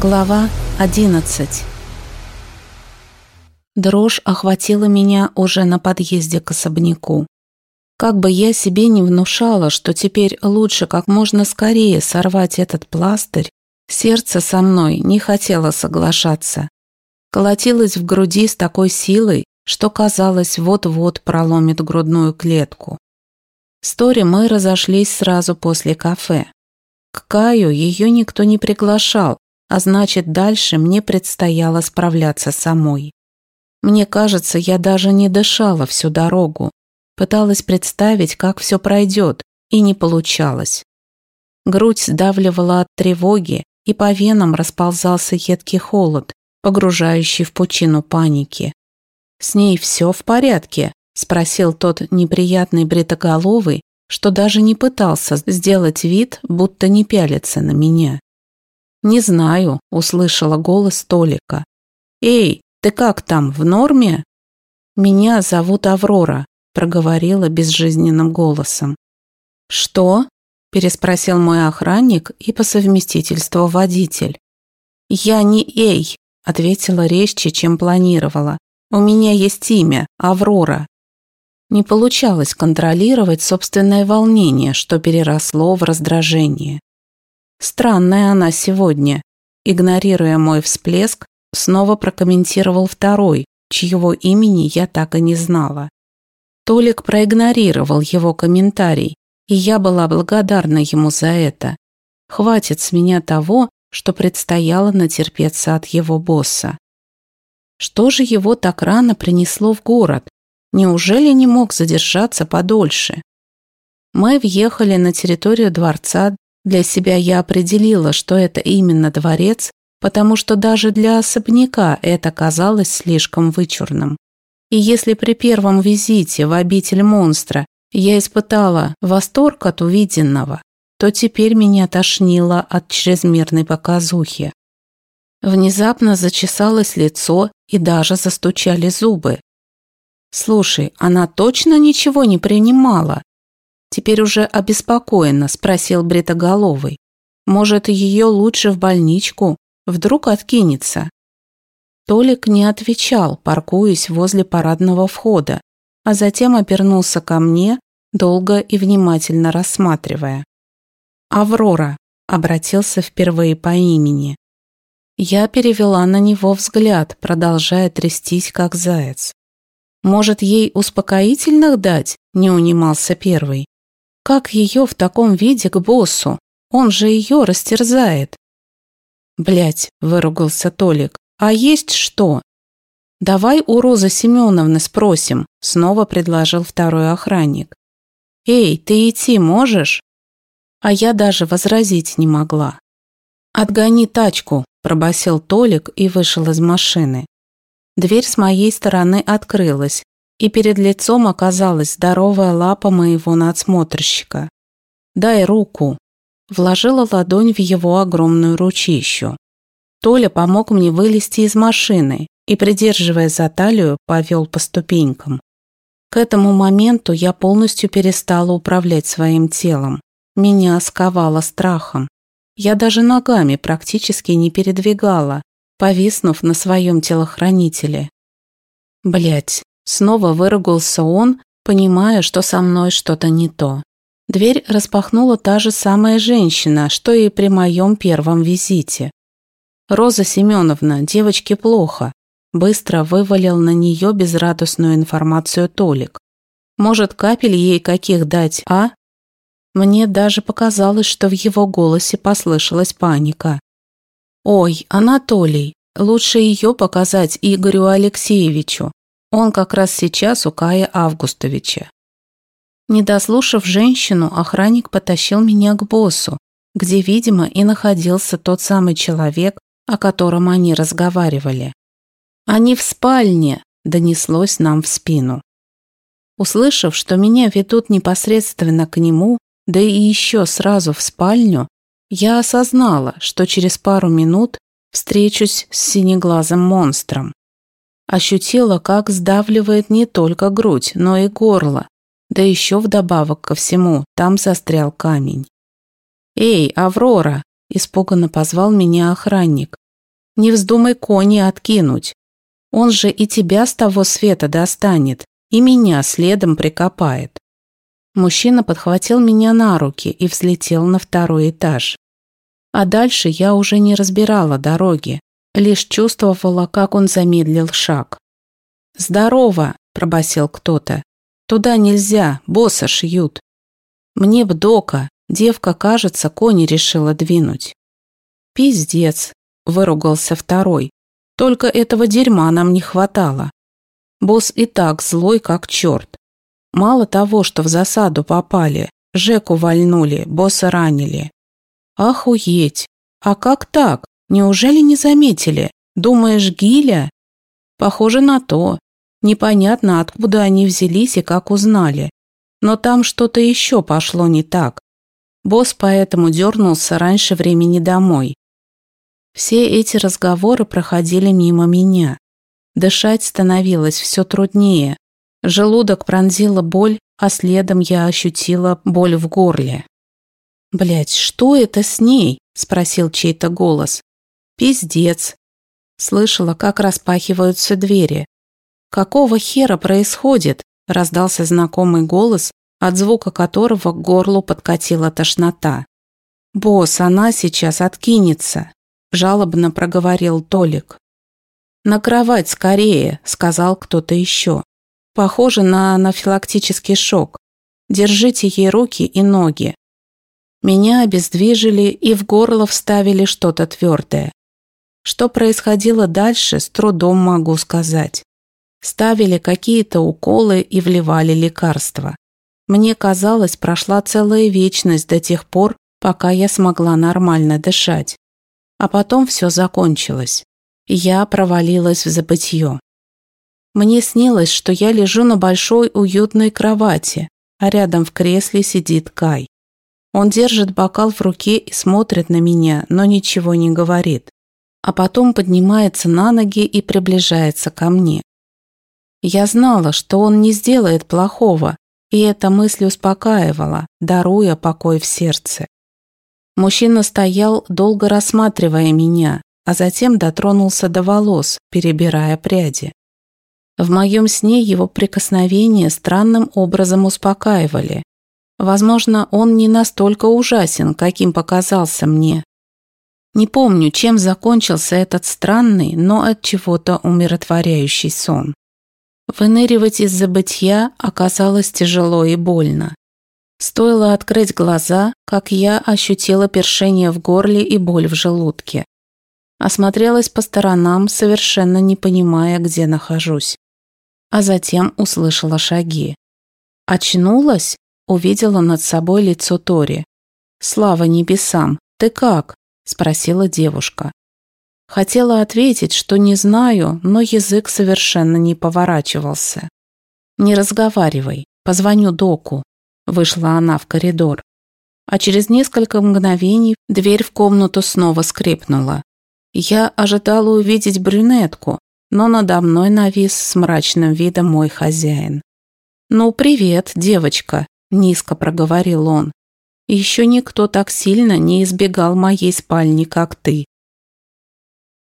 Глава 11 Дрожь охватила меня уже на подъезде к особняку. Как бы я себе не внушала, что теперь лучше как можно скорее сорвать этот пластырь, сердце со мной не хотело соглашаться. Колотилось в груди с такой силой, что казалось, вот-вот проломит грудную клетку. С Тори мы разошлись сразу после кафе. К Каю ее никто не приглашал, а значит, дальше мне предстояло справляться самой. Мне кажется, я даже не дышала всю дорогу, пыталась представить, как все пройдет, и не получалось. Грудь сдавливала от тревоги, и по венам расползался едкий холод, погружающий в пучину паники. «С ней все в порядке?» – спросил тот неприятный бритоголовый, что даже не пытался сделать вид, будто не пялится на меня. «Не знаю», – услышала голос Толика. «Эй, ты как там, в норме?» «Меня зовут Аврора», – проговорила безжизненным голосом. «Что?» – переспросил мой охранник и по совместительству водитель. «Я не Эй», – ответила резче, чем планировала. «У меня есть имя – Аврора». Не получалось контролировать собственное волнение, что переросло в раздражение. Странная она сегодня. Игнорируя мой всплеск, снова прокомментировал второй, чьего имени я так и не знала. Толик проигнорировал его комментарий, и я была благодарна ему за это. Хватит с меня того, что предстояло натерпеться от его босса. Что же его так рано принесло в город? Неужели не мог задержаться подольше? Мы въехали на территорию дворца для себя я определила, что это именно дворец, потому что даже для особняка это казалось слишком вычурным. И если при первом визите в обитель монстра я испытала восторг от увиденного, то теперь меня тошнило от чрезмерной показухи. Внезапно зачесалось лицо и даже застучали зубы. «Слушай, она точно ничего не принимала?» Теперь уже обеспокоенно спросил Бритоголовый. Может, ее лучше в больничку? Вдруг откинется? Толик не отвечал, паркуясь возле парадного входа, а затем обернулся ко мне, долго и внимательно рассматривая. «Аврора», — обратился впервые по имени. Я перевела на него взгляд, продолжая трястись, как заяц. «Может, ей успокоительных дать?» – не унимался первый. Как ее в таком виде к боссу? Он же ее растерзает. Блять, выругался Толик. А есть что? Давай у Розы Семеновны спросим, снова предложил второй охранник. Эй, ты идти можешь? А я даже возразить не могла. «Отгони тачку», – пробасил Толик и вышел из машины. Дверь с моей стороны открылась, и перед лицом оказалась здоровая лапа моего надсмотрщика. «Дай руку!» Вложила ладонь в его огромную ручищу. Толя помог мне вылезти из машины и, придерживая за талию, повел по ступенькам. К этому моменту я полностью перестала управлять своим телом. Меня сковало страхом. Я даже ногами практически не передвигала, повиснув на своем телохранителе. Блять, Снова выругался он, понимая, что со мной что-то не то. Дверь распахнула та же самая женщина, что и при моем первом визите. «Роза Семеновна, девочке плохо», быстро вывалил на нее безрадостную информацию Толик. «Может, капель ей каких дать, а?» Мне даже показалось, что в его голосе послышалась паника. «Ой, Анатолий, лучше ее показать Игорю Алексеевичу. Он как раз сейчас у Кая Августовича. Не дослушав женщину, охранник потащил меня к боссу, где, видимо, и находился тот самый человек, о котором они разговаривали. «Они в спальне!» – донеслось нам в спину. Услышав, что меня ведут непосредственно к нему, да и еще сразу в спальню, я осознала, что через пару минут встречусь с синеглазым монстром. Ощутила, как сдавливает не только грудь, но и горло. Да еще вдобавок ко всему, там застрял камень. «Эй, Аврора!» – испуганно позвал меня охранник, Не вздумай кони откинуть. Он же и тебя с того света достанет, и меня следом прикопает. Мужчина подхватил меня на руки и взлетел на второй этаж. А дальше я уже не разбирала дороги, лишь чувствовала, как он замедлил шаг. «Здорово!» – пробасил кто-то. «Туда нельзя, босса шьют». «Мне б дока, девка, кажется, кони решила двинуть». «Пиздец!» – выругался второй. «Только этого дерьма нам не хватало. Босс и так злой, как черт. Мало того, что в засаду попали, Жеку вальнули, босса ранили. Охуеть! А как так? Неужели не заметили? Думаешь, Гиля? Похоже на то. Непонятно, откуда они взялись и как узнали. Но там что-то еще пошло не так. Босс поэтому дернулся раньше времени домой. Все эти разговоры проходили мимо меня. Дышать становилось все труднее. Желудок пронзила боль, а следом я ощутила боль в горле. Блять, что это с ней?» – спросил чей-то голос. «Пиздец». Слышала, как распахиваются двери. «Какого хера происходит?» – раздался знакомый голос, от звука которого к горлу подкатила тошнота. «Босс, она сейчас откинется», – жалобно проговорил Толик. «На кровать скорее», – сказал кто-то еще. «Похоже на анафилактический шок. Держите ей руки и ноги». Меня обездвижили и в горло вставили что-то твердое. Что происходило дальше, с трудом могу сказать. Ставили какие-то уколы и вливали лекарства. Мне казалось, прошла целая вечность до тех пор, пока я смогла нормально дышать. А потом все закончилось. Я провалилась в забытье. Мне снилось, что я лежу на большой уютной кровати, а рядом в кресле сидит Кай. Он держит бокал в руке и смотрит на меня, но ничего не говорит. А потом поднимается на ноги и приближается ко мне. Я знала, что он не сделает плохого, и эта мысль успокаивала, даруя покой в сердце. Мужчина стоял, долго рассматривая меня, а затем дотронулся до волос, перебирая пряди. В моем сне его прикосновения странным образом успокаивали. Возможно, он не настолько ужасен, каким показался мне. Не помню, чем закончился этот странный, но от чего-то умиротворяющий сон. Выныривать из забытья оказалось тяжело и больно. Стоило открыть глаза, как я ощутила першение в горле и боль в желудке. Осмотрелась по сторонам, совершенно не понимая, где нахожусь. А затем услышала шаги. Очнулась, увидела над собой лицо Тори. «Слава небесам! Ты как?» – спросила девушка. Хотела ответить, что не знаю, но язык совершенно не поворачивался. «Не разговаривай, позвоню доку», – вышла она в коридор. А через несколько мгновений дверь в комнату снова скрипнула. Я ожидала увидеть брюнетку, но надо мной навис с мрачным видом мой хозяин. «Ну, привет, девочка», – низко проговорил он. «Еще никто так сильно не избегал моей спальни, как ты».